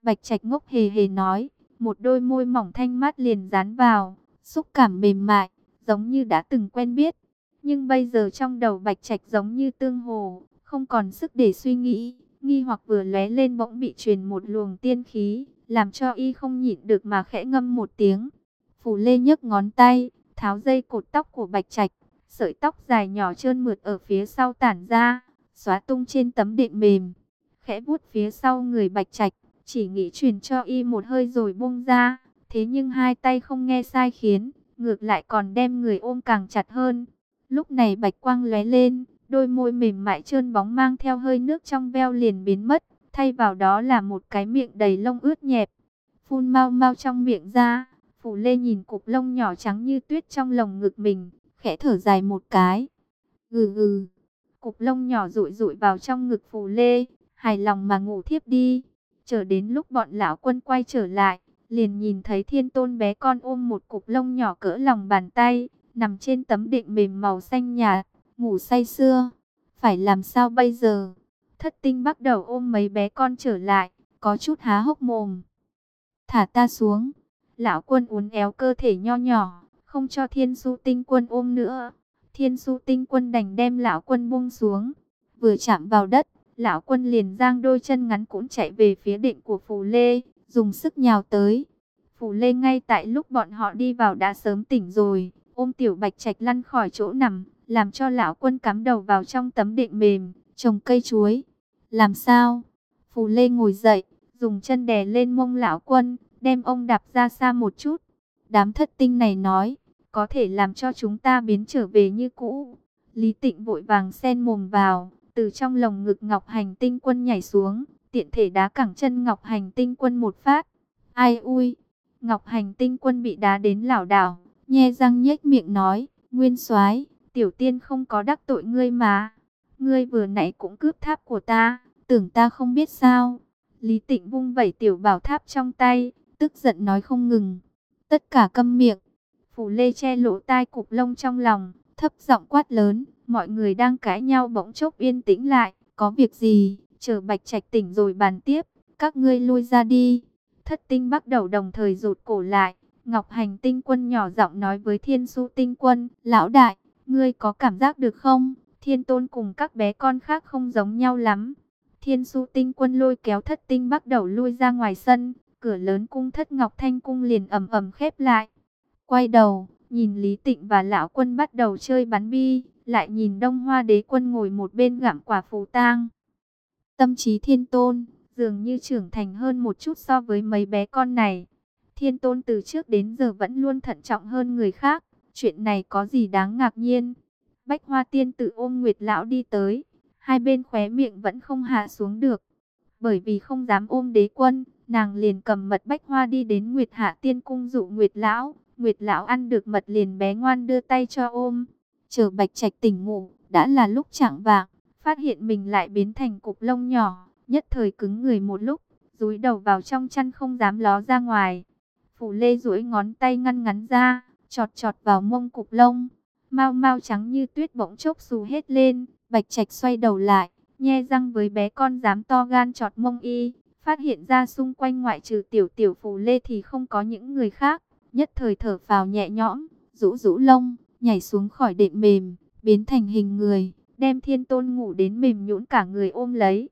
Bạch Trạch ngốc hề hề nói, một đôi môi mỏng thanh mát liền dán vào, xúc cảm mềm mại, giống như đã từng quen biết. Nhưng bây giờ trong đầu Bạch Trạch giống như tương hồ, không còn sức để suy nghĩ, nghi hoặc vừa lóe lên bỗng bị truyền một luồng tiên khí, làm cho y không nhịn được mà khẽ ngâm một tiếng. Phủ Lê nhấc ngón tay, tháo dây cột tóc của Bạch Trạch, sợi tóc dài nhỏ trơn mượt ở phía sau tản ra, xóa tung trên tấm đệm mềm, khẽ vuốt phía sau người Bạch Trạch, chỉ nghĩ truyền cho y một hơi rồi buông ra, thế nhưng hai tay không nghe sai khiến, ngược lại còn đem người ôm càng chặt hơn. Lúc này Bạch Quang lóe lên, Đôi môi mềm mại trơn bóng mang theo hơi nước trong veo liền biến mất, thay vào đó là một cái miệng đầy lông ướt nhẹp. Phun mau mau trong miệng ra, Phủ Lê nhìn cục lông nhỏ trắng như tuyết trong lồng ngực mình, khẽ thở dài một cái. Gừ gừ, cục lông nhỏ rụi rụi vào trong ngực Phủ Lê, hài lòng mà ngủ thiếp đi. Chờ đến lúc bọn lão quân quay trở lại, liền nhìn thấy thiên tôn bé con ôm một cục lông nhỏ cỡ lòng bàn tay, nằm trên tấm định mềm màu xanh nhạt ngủ say sưa. Phải làm sao bây giờ? Thất tinh bắt đầu ôm mấy bé con trở lại, có chút há hốc mồm. Thả ta xuống. Lão quân uốn éo cơ thể nho nhỏ, không cho thiên su tinh quân ôm nữa. Thiên su tinh quân đành đem lão quân buông xuống. Vừa chạm vào đất, lão quân liền giang đôi chân ngắn cũng chạy về phía định của phù lê, dùng sức nhào tới. Phù lê ngay tại lúc bọn họ đi vào đã sớm tỉnh rồi, ôm tiểu bạch trạch lăn khỏi chỗ nằm, làm cho lão quân cắm đầu vào trong tấm đệm mềm, trồng cây chuối. Làm sao? Phù Lê ngồi dậy, dùng chân đè lên mông lão quân, đem ông đạp ra xa một chút. Đám thất tinh này nói, có thể làm cho chúng ta biến trở về như cũ. Lý tịnh vội vàng sen mồm vào, từ trong lồng ngực Ngọc Hành tinh quân nhảy xuống, tiện thể đá cẳng chân Ngọc Hành tinh quân một phát. Ai ui, Ngọc Hành tinh quân bị đá đến lảo đảo, nhe răng nhếch miệng nói, nguyên soái tiểu tiên không có đắc tội ngươi mà. Ngươi vừa nãy cũng cướp tháp của ta, tưởng ta không biết sao? Lý Tịnh vung vẩy tiểu bảo tháp trong tay, tức giận nói không ngừng. Tất cả câm miệng. Phủ Lê che lỗ tai cục lông trong lòng, thấp giọng quát lớn, mọi người đang cãi nhau bỗng chốc yên tĩnh lại, có việc gì, chờ Bạch Trạch tỉnh rồi bàn tiếp, các ngươi lui ra đi. Thất tinh bắt đầu đồng thời rụt cổ lại, Ngọc Hành tinh quân nhỏ giọng nói với Thiên Su tinh quân, lão đại, ngươi có cảm giác được không? Thiên tôn cùng các bé con khác không giống nhau lắm. Thiên su tinh quân lôi kéo thất tinh bắt đầu lui ra ngoài sân, cửa lớn cung thất Ngọc Thanh cung liền ầm ầm khép lại. Quay đầu, nhìn Lý Tịnh và lão quân bắt đầu chơi bắn bi, lại nhìn Đông Hoa đế quân ngồi một bên gặm quả phù tang. Tâm trí thiên tôn, dường như trưởng thành hơn một chút so với mấy bé con này. Thiên tôn từ trước đến giờ vẫn luôn thận trọng hơn người khác, chuyện này có gì đáng ngạc nhiên. Bách Hoa Tiên tự ôm Nguyệt Lão đi tới, hai bên khóe miệng vẫn không hạ xuống được. Bởi vì không dám ôm đế quân, nàng liền cầm mật Bách Hoa đi đến Nguyệt Hạ Tiên cung dụ Nguyệt Lão. Nguyệt Lão ăn được mật liền bé ngoan đưa tay cho ôm. Chờ Bạch Trạch tỉnh ngủ, đã là lúc chẳng vạng, phát hiện mình lại biến thành cục lông nhỏ, nhất thời cứng người một lúc, rúi đầu vào trong chăn không dám ló ra ngoài. Phủ Lê duỗi ngón tay ngăn ngắn ra, chọt chọt vào mông cục lông. Mau mau trắng như tuyết bỗng chốc xù hết lên, Bạch Trạch xoay đầu lại, nhe răng với bé con dám to gan chọt mông y, phát hiện ra xung quanh ngoại trừ tiểu tiểu Phù Lê thì không có những người khác, nhất thời thở phào nhẹ nhõm, rũ rũ lông, nhảy xuống khỏi đệm mềm, biến thành hình người, đem Thiên Tôn ngủ đến mềm nhũn cả người ôm lấy.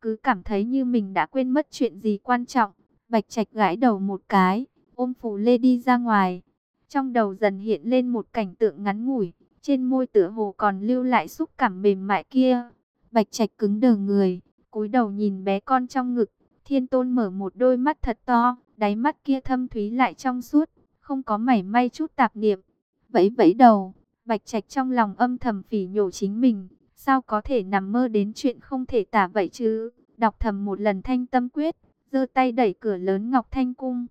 Cứ cảm thấy như mình đã quên mất chuyện gì quan trọng, Bạch Trạch gãi đầu một cái, ôm Phù Lê đi ra ngoài. Trong đầu dần hiện lên một cảnh tượng ngắn ngủi, trên môi tựa hồ còn lưu lại xúc cảm mềm mại kia. Bạch Trạch cứng đờ người, cúi đầu nhìn bé con trong ngực, Thiên Tôn mở một đôi mắt thật to, đáy mắt kia thâm thúy lại trong suốt, không có mảy may chút tạp niệm. Vẫy vẫy đầu, Bạch Trạch trong lòng âm thầm phỉ nhổ chính mình, sao có thể nằm mơ đến chuyện không thể tả vậy chứ? Đọc thầm một lần thanh tâm quyết, giơ tay đẩy cửa lớn Ngọc Thanh cung.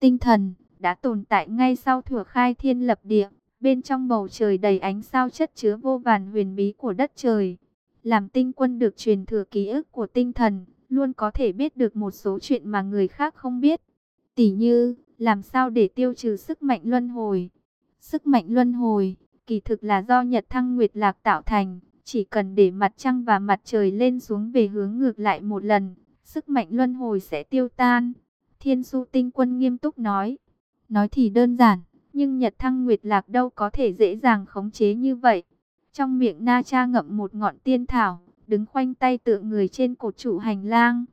Tinh thần đã tồn tại ngay sau thừa khai thiên lập địa, bên trong bầu trời đầy ánh sao chất chứa vô vàn huyền bí của đất trời. Làm tinh quân được truyền thừa ký ức của tinh thần, luôn có thể biết được một số chuyện mà người khác không biết. Tỷ như, làm sao để tiêu trừ sức mạnh luân hồi. Sức mạnh luân hồi, kỳ thực là do nhật thăng nguyệt lạc tạo thành, chỉ cần để mặt trăng và mặt trời lên xuống về hướng ngược lại một lần, sức mạnh luân hồi sẽ tiêu tan. Thiên su tinh quân nghiêm túc nói, Nói thì đơn giản, nhưng Nhật Thăng Nguyệt Lạc đâu có thể dễ dàng khống chế như vậy. Trong miệng Na Cha ngậm một ngọn tiên thảo, đứng khoanh tay tựa người trên cột trụ hành lang.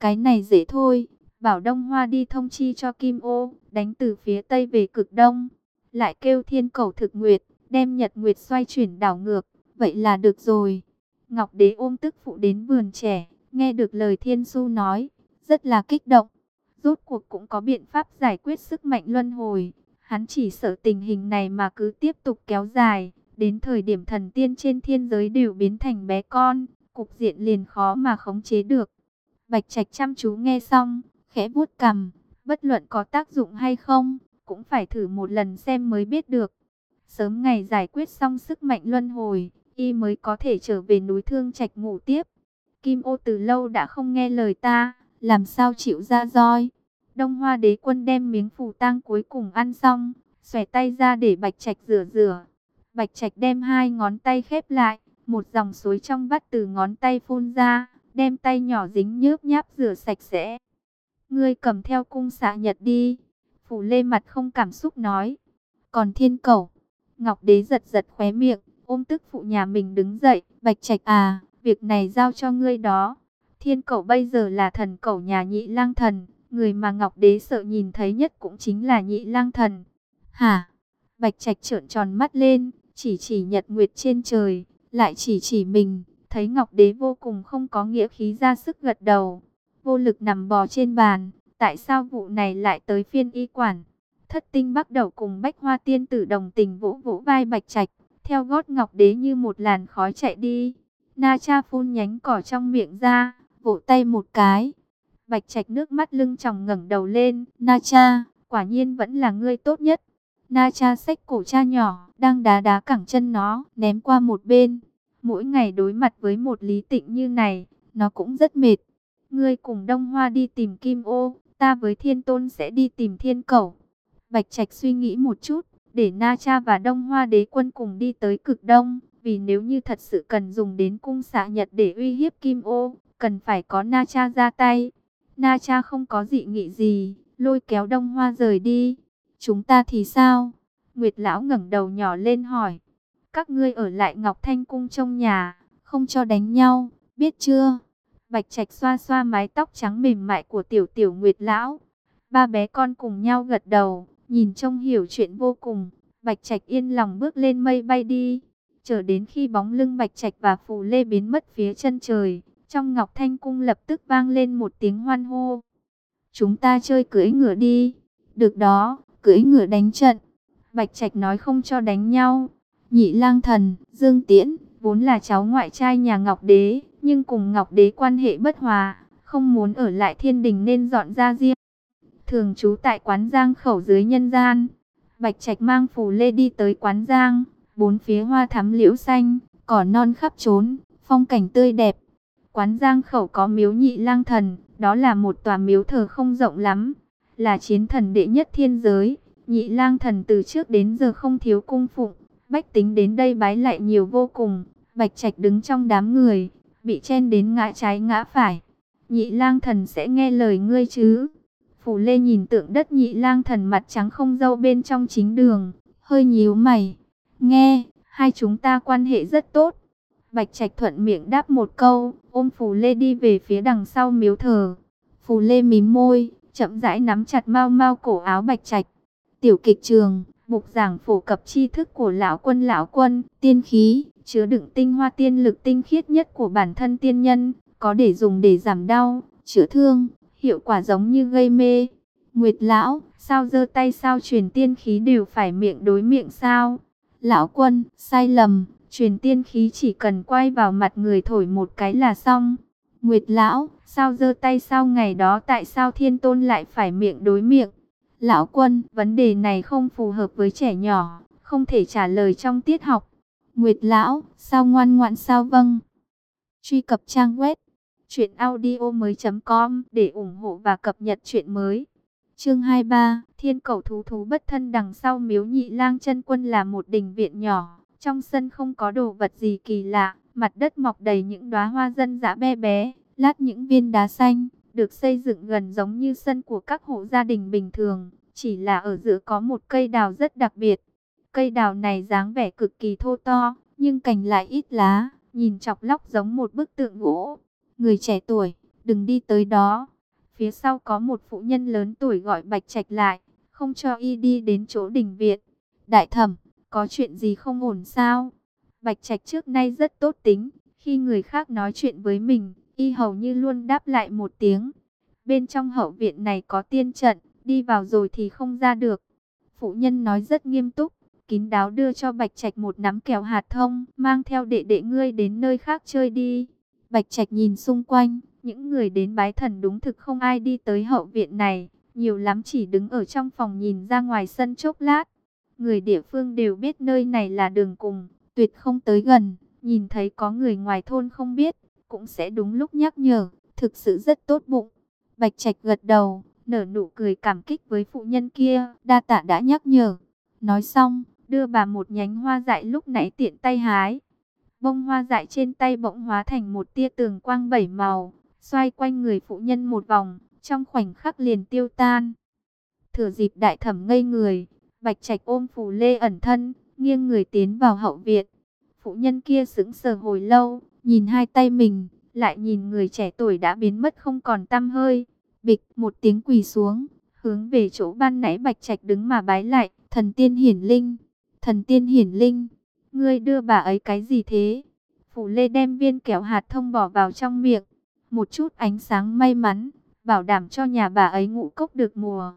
Cái này dễ thôi, bảo Đông Hoa đi thông chi cho Kim Ô, đánh từ phía Tây về cực Đông. Lại kêu thiên cầu thực nguyệt, đem Nhật Nguyệt xoay chuyển đảo ngược, vậy là được rồi. Ngọc Đế ôm tức phụ đến vườn trẻ, nghe được lời Thiên Su nói, rất là kích động rốt cuộc cũng có biện pháp giải quyết sức mạnh luân hồi. Hắn chỉ sợ tình hình này mà cứ tiếp tục kéo dài, đến thời điểm thần tiên trên thiên giới đều biến thành bé con, cục diện liền khó mà khống chế được. Bạch Trạch chăm chú nghe xong, khẽ vuốt cằm, bất luận có tác dụng hay không, cũng phải thử một lần xem mới biết được. Sớm ngày giải quyết xong sức mạnh luân hồi, y mới có thể trở về núi Thương Trạch ngủ tiếp. Kim ô từ lâu đã không nghe lời ta, làm sao chịu ra roi. Đông Hoa đế quân đem miếng phù tang cuối cùng ăn xong, xòe tay ra để Bạch Trạch rửa rửa. Bạch Trạch đem hai ngón tay khép lại, một dòng suối trong vắt từ ngón tay phun ra, đem tay nhỏ dính nhớp nháp rửa sạch sẽ. Ngươi cầm theo cung xạ nhật đi. Phủ lê mặt không cảm xúc nói. Còn thiên cầu, Ngọc đế giật giật khóe miệng, ôm tức phụ nhà mình đứng dậy. Bạch Trạch à, việc này giao cho ngươi đó. Thiên cầu bây giờ là thần cầu nhà nhị lang thần, người mà Ngọc Đế sợ nhìn thấy nhất cũng chính là nhị lang thần. Hả? Bạch Trạch trợn tròn mắt lên, chỉ chỉ nhật nguyệt trên trời, lại chỉ chỉ mình, thấy Ngọc Đế vô cùng không có nghĩa khí ra sức gật đầu, vô lực nằm bò trên bàn, tại sao vụ này lại tới phiên y quản? Thất tinh bắt đầu cùng Bách Hoa Tiên tử đồng tình vỗ vỗ vai Bạch Trạch, theo gót Ngọc Đế như một làn khói chạy đi. Na Cha phun nhánh cỏ trong miệng ra, vỗ tay một cái, Bạch Trạch nước mắt lưng tròng ngẩng đầu lên, Na Cha, quả nhiên vẫn là ngươi tốt nhất. Na Cha xách cổ cha nhỏ, đang đá đá cẳng chân nó, ném qua một bên. Mỗi ngày đối mặt với một lý tịnh như này, nó cũng rất mệt. Ngươi cùng Đông Hoa đi tìm Kim Ô, ta với Thiên Tôn sẽ đi tìm Thiên Cẩu. Bạch Trạch suy nghĩ một chút, để Na Cha và Đông Hoa đế quân cùng đi tới cực đông, vì nếu như thật sự cần dùng đến cung xạ nhật để uy hiếp Kim Ô, cần phải có Na Cha ra tay. Na Cha không có dị nghị gì, lôi kéo Đông Hoa rời đi. Chúng ta thì sao? Nguyệt Lão ngẩng đầu nhỏ lên hỏi. Các ngươi ở lại Ngọc Thanh Cung trong nhà, không cho đánh nhau, biết chưa? Bạch Trạch xoa xoa mái tóc trắng mềm mại của tiểu tiểu Nguyệt Lão. Ba bé con cùng nhau gật đầu, nhìn trông hiểu chuyện vô cùng. Bạch Trạch yên lòng bước lên mây bay đi. Chờ đến khi bóng lưng Bạch Trạch và Phù Lê biến mất phía chân trời, trong Ngọc Thanh Cung lập tức vang lên một tiếng hoan hô. Chúng ta chơi cưỡi ngựa đi. Được đó, cưỡi ngựa đánh trận. Bạch Trạch nói không cho đánh nhau. Nhị lang thần, Dương Tiễn, vốn là cháu ngoại trai nhà Ngọc Đế, nhưng cùng Ngọc Đế quan hệ bất hòa, không muốn ở lại thiên đình nên dọn ra riêng. Thường trú tại quán giang khẩu dưới nhân gian. Bạch Trạch mang phù lê đi tới quán giang, bốn phía hoa thắm liễu xanh, cỏ non khắp trốn, phong cảnh tươi đẹp. Quán giang khẩu có miếu nhị lang thần, đó là một tòa miếu thờ không rộng lắm, là chiến thần đệ nhất thiên giới. Nhị lang thần từ trước đến giờ không thiếu cung phụng, bách tính đến đây bái lại nhiều vô cùng. Bạch Trạch đứng trong đám người, bị chen đến ngã trái ngã phải. Nhị lang thần sẽ nghe lời ngươi chứ? Phủ Lê nhìn tượng đất nhị lang thần mặt trắng không dâu bên trong chính đường, hơi nhíu mày. Nghe, hai chúng ta quan hệ rất tốt. Bạch Trạch thuận miệng đáp một câu, ôm Phù Lê đi về phía đằng sau miếu thờ. Phù Lê mím môi, chậm rãi nắm chặt mau mau cổ áo Bạch Trạch. Tiểu kịch trường, mục giảng phổ cập tri thức của lão quân lão quân, tiên khí, chứa đựng tinh hoa tiên lực tinh khiết nhất của bản thân tiên nhân, có để dùng để giảm đau, chữa thương, hiệu quả giống như gây mê. Nguyệt lão, sao giơ tay sao truyền tiên khí đều phải miệng đối miệng sao? Lão quân, sai lầm, truyền tiên khí chỉ cần quay vào mặt người thổi một cái là xong. Nguyệt lão, sao giơ tay sao ngày đó tại sao thiên tôn lại phải miệng đối miệng? Lão quân, vấn đề này không phù hợp với trẻ nhỏ, không thể trả lời trong tiết học. Nguyệt lão, sao ngoan ngoãn sao vâng? Truy cập trang web truyệnaudiomoi.com để ủng hộ và cập nhật truyện mới. Chương 23, Thiên cầu thú thú bất thân đằng sau Miếu Nhị Lang chân quân là một đình viện nhỏ, trong sân không có đồ vật gì kỳ lạ, mặt đất mọc đầy những đóa hoa dân dã bé bé, lát những viên đá xanh, được xây dựng gần giống như sân của các hộ gia đình bình thường, chỉ là ở giữa có một cây đào rất đặc biệt. Cây đào này dáng vẻ cực kỳ thô to, nhưng cành lại ít lá, nhìn chọc lóc giống một bức tượng gỗ. Người trẻ tuổi, đừng đi tới đó. Phía sau có một phụ nhân lớn tuổi gọi Bạch Trạch lại, không cho y đi đến chỗ đình viện. Đại thẩm, có chuyện gì không ổn sao? Bạch Trạch trước nay rất tốt tính, khi người khác nói chuyện với mình, y hầu như luôn đáp lại một tiếng. Bên trong hậu viện này có tiên trận, đi vào rồi thì không ra được. Phụ nhân nói rất nghiêm túc, kín đáo đưa cho Bạch Trạch một nắm kẹo hạt thông, mang theo đệ đệ ngươi đến nơi khác chơi đi. Bạch Trạch nhìn xung quanh, những người đến bái thần đúng thực không ai đi tới hậu viện này, nhiều lắm chỉ đứng ở trong phòng nhìn ra ngoài sân chốc lát. Người địa phương đều biết nơi này là đường cùng, tuyệt không tới gần, nhìn thấy có người ngoài thôn không biết, cũng sẽ đúng lúc nhắc nhở, thực sự rất tốt bụng. Bạch Trạch gật đầu, nở nụ cười cảm kích với phụ nhân kia, đa tạ đã nhắc nhở. Nói xong, đưa bà một nhánh hoa dại lúc nãy tiện tay hái. Bông hoa dại trên tay bỗng hóa thành một tia tường quang bảy màu, xoay quanh người phụ nhân một vòng, trong khoảnh khắc liền tiêu tan. Thừa dịp đại thẩm ngây người, Bạch Trạch ôm phù lê ẩn thân, nghiêng người tiến vào hậu viện. Phụ nhân kia sững sờ hồi lâu, nhìn hai tay mình, lại nhìn người trẻ tuổi đã biến mất không còn tăm hơi. Bịch một tiếng quỳ xuống, hướng về chỗ ban nãy Bạch Trạch đứng mà bái lại, thần tiên hiển linh, thần tiên hiển linh, ngươi đưa bà ấy cái gì thế? Phủ Lê đem viên kẹo hạt thông bỏ vào trong miệng, một chút ánh sáng may mắn, bảo đảm cho nhà bà ấy ngủ cốc được mùa.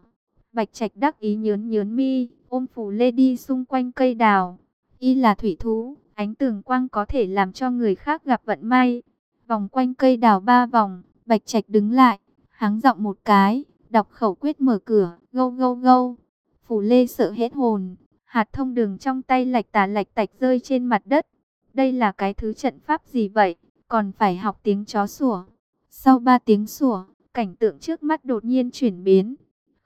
Bạch Trạch đắc ý nhớn nhớn mi, ôm Phủ Lê đi xung quanh cây đào. Y là thủy thú, ánh tường quang có thể làm cho người khác gặp vận may. Vòng quanh cây đào ba vòng, Bạch Trạch đứng lại, háng giọng một cái, đọc khẩu quyết mở cửa, gâu gâu gâu. Phủ Lê sợ hết hồn, hạt thông đường trong tay lạch tà lạch tạch rơi trên mặt đất. Đây là cái thứ trận pháp gì vậy? còn phải học tiếng chó sủa. Sau ba tiếng sủa, cảnh tượng trước mắt đột nhiên chuyển biến.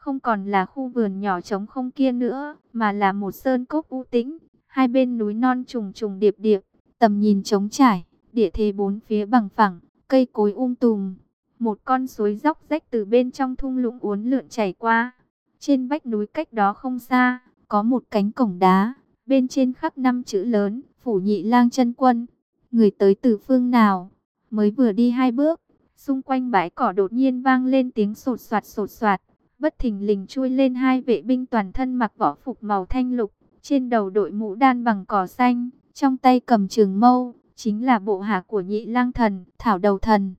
Không còn là khu vườn nhỏ trống không kia nữa, mà là một sơn cốc u tĩnh, hai bên núi non trùng trùng điệp điệp, tầm nhìn trống trải, địa thế bốn phía bằng phẳng, cây cối um tùm. Một con suối dốc rách từ bên trong thung lũng uốn lượn chảy qua. Trên vách núi cách đó không xa, có một cánh cổng đá, bên trên khắc năm chữ lớn, phủ nhị lang chân quân. Người tới từ phương nào? Mới vừa đi hai bước, xung quanh bãi cỏ đột nhiên vang lên tiếng sột soạt sột soạt. Bất thình lình chui lên hai vệ binh toàn thân mặc võ phục màu thanh lục, trên đầu đội mũ đan bằng cỏ xanh, trong tay cầm trường mâu, chính là bộ hạ của nhị lang thần, thảo đầu thần.